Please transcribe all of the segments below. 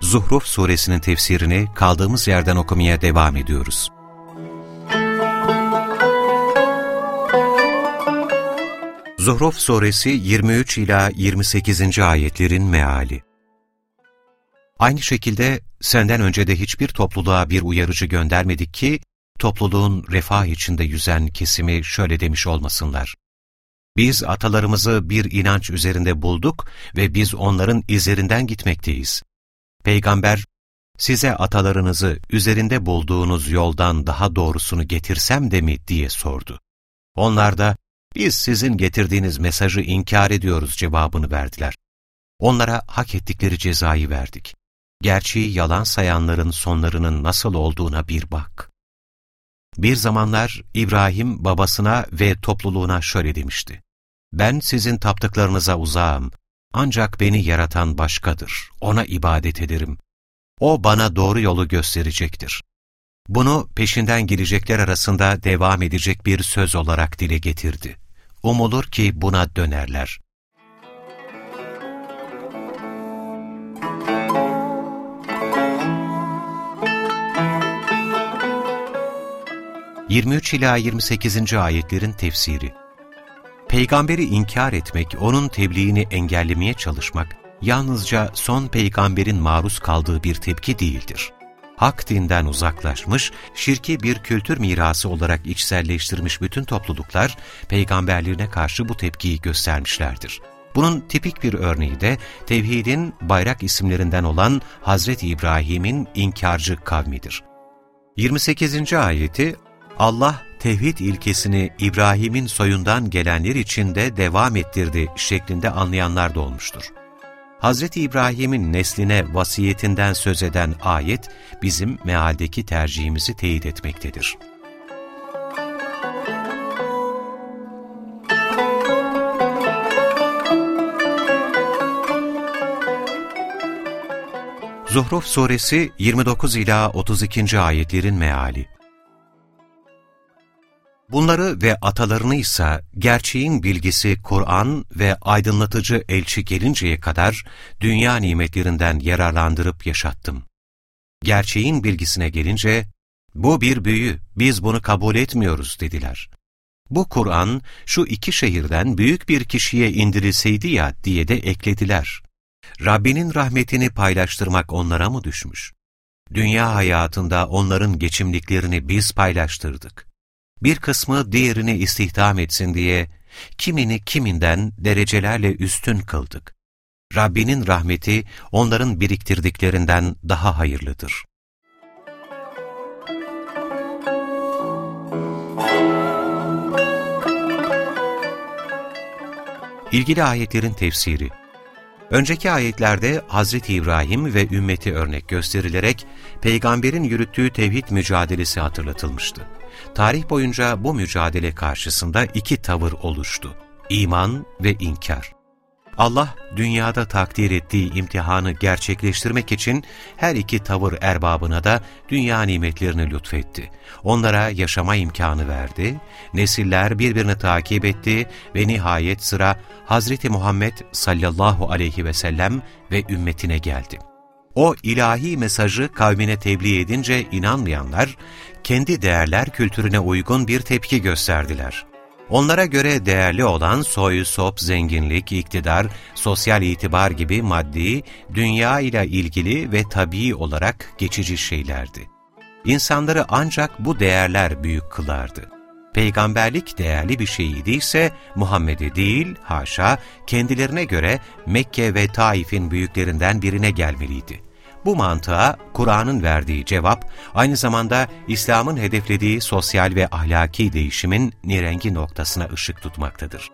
Zuhruf suresinin tefsirini kaldığımız yerden okumaya devam ediyoruz. Zuhruf suresi 23 ila 28. ayetlerin meali. Aynı şekilde senden önce de hiçbir topluluğa bir uyarıcı göndermedik ki topluluğun refah içinde yüzen kesimi şöyle demiş olmasınlar. Biz atalarımızı bir inanç üzerinde bulduk ve biz onların izlerinden gitmekteyiz. Peygamber, size atalarınızı üzerinde bulduğunuz yoldan daha doğrusunu getirsem de mi diye sordu. Onlar da, biz sizin getirdiğiniz mesajı inkar ediyoruz cevabını verdiler. Onlara hak ettikleri cezayı verdik. Gerçeği yalan sayanların sonlarının nasıl olduğuna bir bak. Bir zamanlar İbrahim babasına ve topluluğuna şöyle demişti. Ben sizin taptıklarınıza uzağım. Ancak beni yaratan başkadır. Ona ibadet ederim. O bana doğru yolu gösterecektir. Bunu peşinden gelecekler arasında devam edecek bir söz olarak dile getirdi. Umulur ki buna dönerler. ...23 ila 28. ayetlerin tefsiri Peygamberi inkar etmek, onun tebliğini engellemeye çalışmak, yalnızca son peygamberin maruz kaldığı bir tepki değildir. Hak dinden uzaklaşmış, şirki bir kültür mirası olarak içselleştirmiş bütün topluluklar, peygamberlerine karşı bu tepkiyi göstermişlerdir. Bunun tipik bir örneği de tevhidin bayrak isimlerinden olan Hazreti İbrahim'in inkarcı kavmidir. 28. ayeti Allah tevhid ilkesini İbrahim'in soyundan gelenler için de devam ettirdi şeklinde anlayanlar da olmuştur. Hz. İbrahim'in nesline vasiyetinden söz eden ayet, bizim mealdeki tercihimizi teyit etmektedir. Zuhruf Suresi 29 ila 32. ayetlerin meali Bunları ve atalarını ise gerçeğin bilgisi Kur'an ve aydınlatıcı elçi gelinceye kadar dünya nimetlerinden yararlandırıp yaşattım. Gerçeğin bilgisine gelince, bu bir büyü, biz bunu kabul etmiyoruz dediler. Bu Kur'an şu iki şehirden büyük bir kişiye indirilseydi ya diye de eklediler. Rabbinin rahmetini paylaştırmak onlara mı düşmüş? Dünya hayatında onların geçimliklerini biz paylaştırdık bir kısmı diğerini istihdam etsin diye kimini kiminden derecelerle üstün kıldık. Rabbinin rahmeti onların biriktirdiklerinden daha hayırlıdır. İlgili ayetlerin tefsiri Önceki ayetlerde Hazreti İbrahim ve ümmeti örnek gösterilerek peygamberin yürüttüğü tevhid mücadelesi hatırlatılmıştı. Tarih boyunca bu mücadele karşısında iki tavır oluştu. İman ve inkar. Allah, dünyada takdir ettiği imtihanı gerçekleştirmek için her iki tavır erbabına da dünya nimetlerini lütfetti. Onlara yaşama imkanı verdi, nesiller birbirini takip etti ve nihayet sıra Hazreti Muhammed sallallahu aleyhi ve sellem ve ümmetine geldi. O ilahi mesajı kavmine tebliğ edince inanmayanlar, kendi değerler kültürüne uygun bir tepki gösterdiler. Onlara göre değerli olan soy, sop, zenginlik, iktidar, sosyal itibar gibi maddi, dünya ile ilgili ve tabii olarak geçici şeylerdi. İnsanları ancak bu değerler büyük kılardı. Peygamberlik değerli bir şey idiyse Muhammed'e değil, haşa, kendilerine göre Mekke ve Taif'in büyüklerinden birine gelmeliydi. Bu mantığa Kur'an'ın verdiği cevap, aynı zamanda İslam'ın hedeflediği sosyal ve ahlaki değişimin nirengi noktasına ışık tutmaktadır.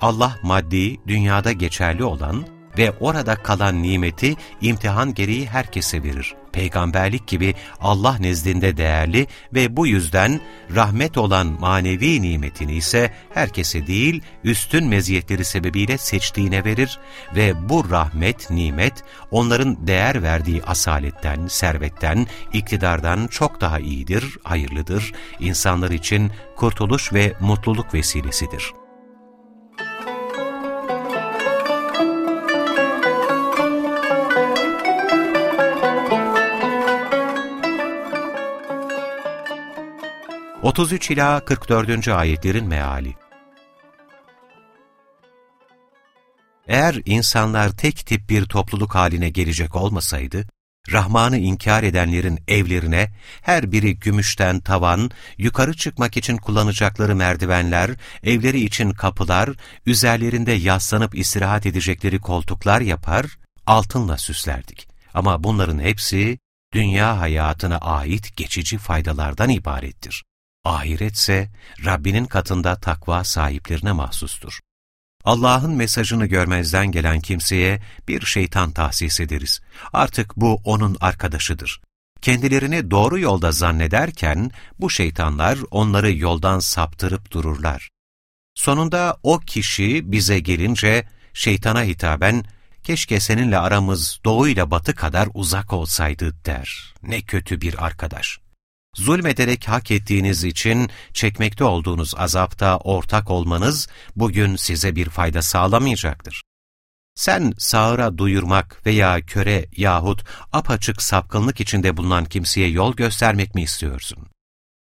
Allah maddi, dünyada geçerli olan ve orada kalan nimeti imtihan gereği herkese verir. Peygamberlik gibi Allah nezdinde değerli ve bu yüzden rahmet olan manevi nimetini ise herkese değil üstün meziyetleri sebebiyle seçtiğine verir ve bu rahmet, nimet onların değer verdiği asaletten, servetten, iktidardan çok daha iyidir, hayırlıdır, insanlar için kurtuluş ve mutluluk vesilesidir.'' 33 ila 44. ayetlerin meali. Eğer insanlar tek tip bir topluluk haline gelecek olmasaydı, Rahman'ı inkar edenlerin evlerine her biri gümüşten tavan, yukarı çıkmak için kullanacakları merdivenler, evleri için kapılar, üzerlerinde yaslanıp istirahat edecekleri koltuklar yapar, altınla süslerdik. Ama bunların hepsi dünya hayatına ait geçici faydalardan ibarettir. Ahiretse Rabbinin katında takva sahiplerine mahsustur. Allah'ın mesajını görmezden gelen kimseye bir şeytan tahsis ederiz. Artık bu onun arkadaşıdır. Kendilerini doğru yolda zannederken bu şeytanlar onları yoldan saptırıp dururlar. Sonunda o kişi bize gelince şeytana hitaben keşke seninle aramız doğuyla batı kadar uzak olsaydı der. Ne kötü bir arkadaş. Zulmederek hak ettiğiniz için çekmekte olduğunuz azapta ortak olmanız bugün size bir fayda sağlamayacaktır. Sen sağıra duyurmak veya köre yahut apaçık sapkınlık içinde bulunan kimseye yol göstermek mi istiyorsun?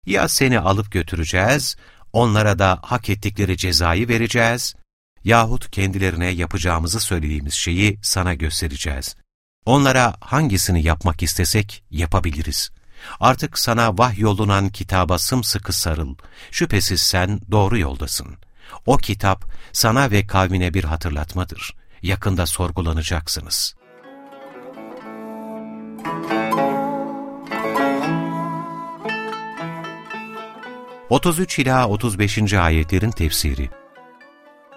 Ya seni alıp götüreceğiz, onlara da hak ettikleri cezayı vereceğiz, yahut kendilerine yapacağımızı söylediğimiz şeyi sana göstereceğiz. Onlara hangisini yapmak istesek yapabiliriz. Artık sana vahyolunan kitaba sımsıkı sarıl. Şüphesiz sen doğru yoldasın. O kitap sana ve kavmine bir hatırlatmadır. Yakında sorgulanacaksınız. Otuz üç ila otuz beşinci ayetlerin tefsiri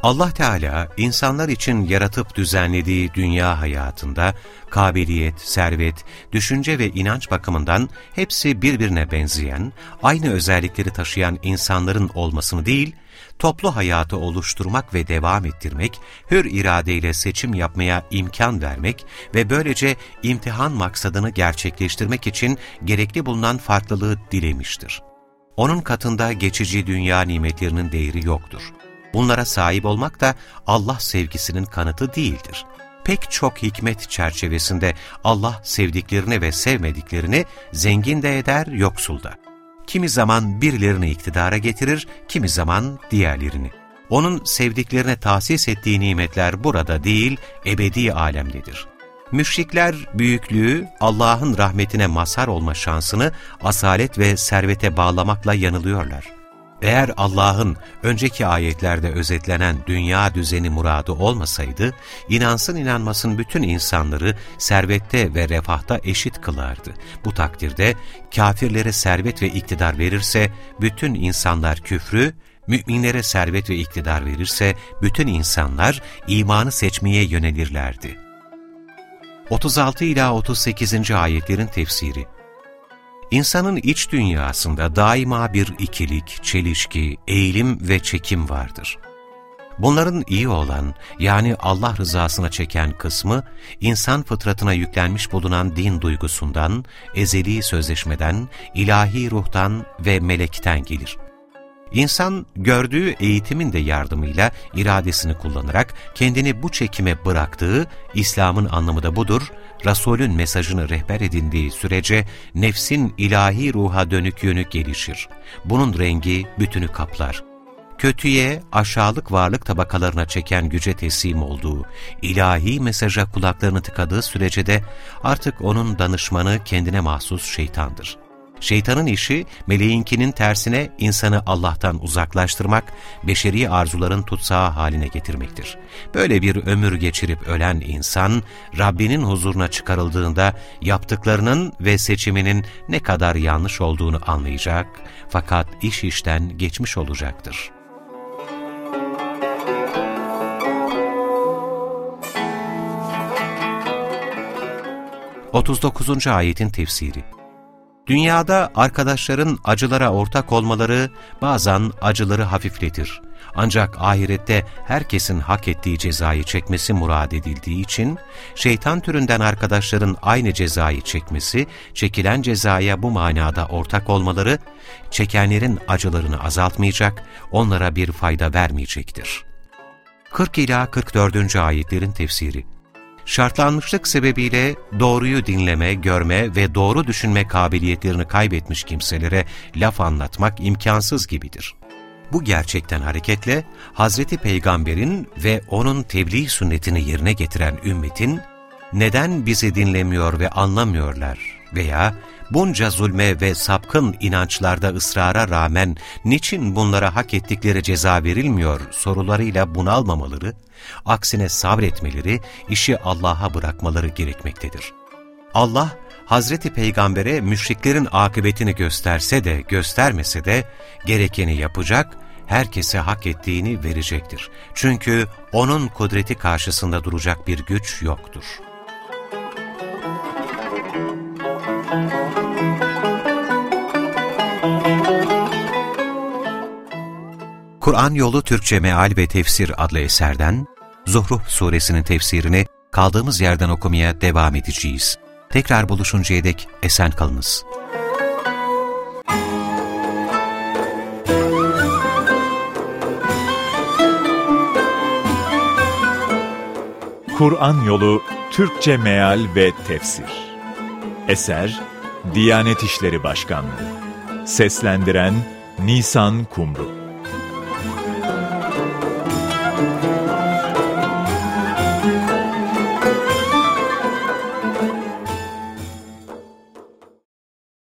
Allah Teala insanlar için yaratıp düzenlediği dünya hayatında kabiliyet, servet, düşünce ve inanç bakımından hepsi birbirine benzeyen, aynı özellikleri taşıyan insanların olmasını değil, toplu hayatı oluşturmak ve devam ettirmek, hür iradeyle seçim yapmaya imkan vermek ve böylece imtihan maksadını gerçekleştirmek için gerekli bulunan farklılığı dilemiştir. Onun katında geçici dünya nimetlerinin değeri yoktur. Bunlara sahip olmak da Allah sevgisinin kanıtı değildir. Pek çok hikmet çerçevesinde Allah sevdiklerini ve sevmediklerini zengin de eder, yoksul da. Kimi zaman birilerini iktidara getirir, kimi zaman diğerlerini. Onun sevdiklerine tahsis ettiği nimetler burada değil, ebedi alemdedir. Müşrikler büyüklüğü, Allah'ın rahmetine mazhar olma şansını asalet ve servete bağlamakla yanılıyorlar. Eğer Allah'ın önceki ayetlerde özetlenen dünya düzeni muradı olmasaydı, inansın inanmasın bütün insanları servette ve refahta eşit kılardı. Bu takdirde kafirlere servet ve iktidar verirse bütün insanlar küfrü, müminlere servet ve iktidar verirse bütün insanlar imanı seçmeye yönelirlerdi. 36 ila 38. ayetlerin tefsiri İnsanın iç dünyasında daima bir ikilik, çelişki, eğilim ve çekim vardır. Bunların iyi olan, yani Allah rızasına çeken kısmı, insan fıtratına yüklenmiş bulunan din duygusundan, ezeli sözleşmeden, ilahi ruhtan ve melekten gelir. İnsan gördüğü eğitimin de yardımıyla iradesini kullanarak kendini bu çekime bıraktığı, İslam'ın anlamı da budur, Resulün mesajını rehber edindiği sürece nefsin ilahi ruha dönük yönü gelişir. Bunun rengi bütünü kaplar. Kötüye, aşağılık varlık tabakalarına çeken güce teslim olduğu, ilahi mesaja kulaklarını tıkadığı sürece de artık onun danışmanı kendine mahsus şeytandır. Şeytanın işi meleğinkinin tersine insanı Allah'tan uzaklaştırmak, beşeri arzuların tutsağı haline getirmektir. Böyle bir ömür geçirip ölen insan, Rabbinin huzuruna çıkarıldığında yaptıklarının ve seçiminin ne kadar yanlış olduğunu anlayacak fakat iş işten geçmiş olacaktır. 39. ayetin tefsiri Dünyada arkadaşların acılara ortak olmaları bazen acıları hafifletir. Ancak ahirette herkesin hak ettiği cezayı çekmesi murad edildiği için, şeytan türünden arkadaşların aynı cezayı çekmesi, çekilen cezaya bu manada ortak olmaları, çekenlerin acılarını azaltmayacak, onlara bir fayda vermeyecektir. 40 ila 44. ayetlerin tefsiri şartlanmışlık sebebiyle doğruyu dinleme, görme ve doğru düşünme kabiliyetlerini kaybetmiş kimselere laf anlatmak imkansız gibidir. Bu gerçekten hareketle Hazreti Peygamber'in ve onun tebliğ sünnetini yerine getiren ümmetin neden bizi dinlemiyor ve anlamıyorlar veya bunca zulme ve sapkın inançlarda ısrara rağmen niçin bunlara hak ettikleri ceza verilmiyor sorularıyla bunalmamaları, aksine sabretmeleri, işi Allah'a bırakmaları gerekmektedir. Allah, Hazreti Peygamber'e müşriklerin akıbetini gösterse de göstermese de gerekeni yapacak, herkese hak ettiğini verecektir. Çünkü O'nun kudreti karşısında duracak bir güç yoktur. Kur'an Yolu Türkçe Meal ve Tefsir adlı eserden Zuhruf suresinin tefsirini kaldığımız yerden okumaya devam edeceğiz. Tekrar buluşuncaya dek esen kalınız. Kur'an Yolu Türkçe Meal ve Tefsir Eser Diyanet İşleri Başkanlığı Seslendiren Nisan Kumru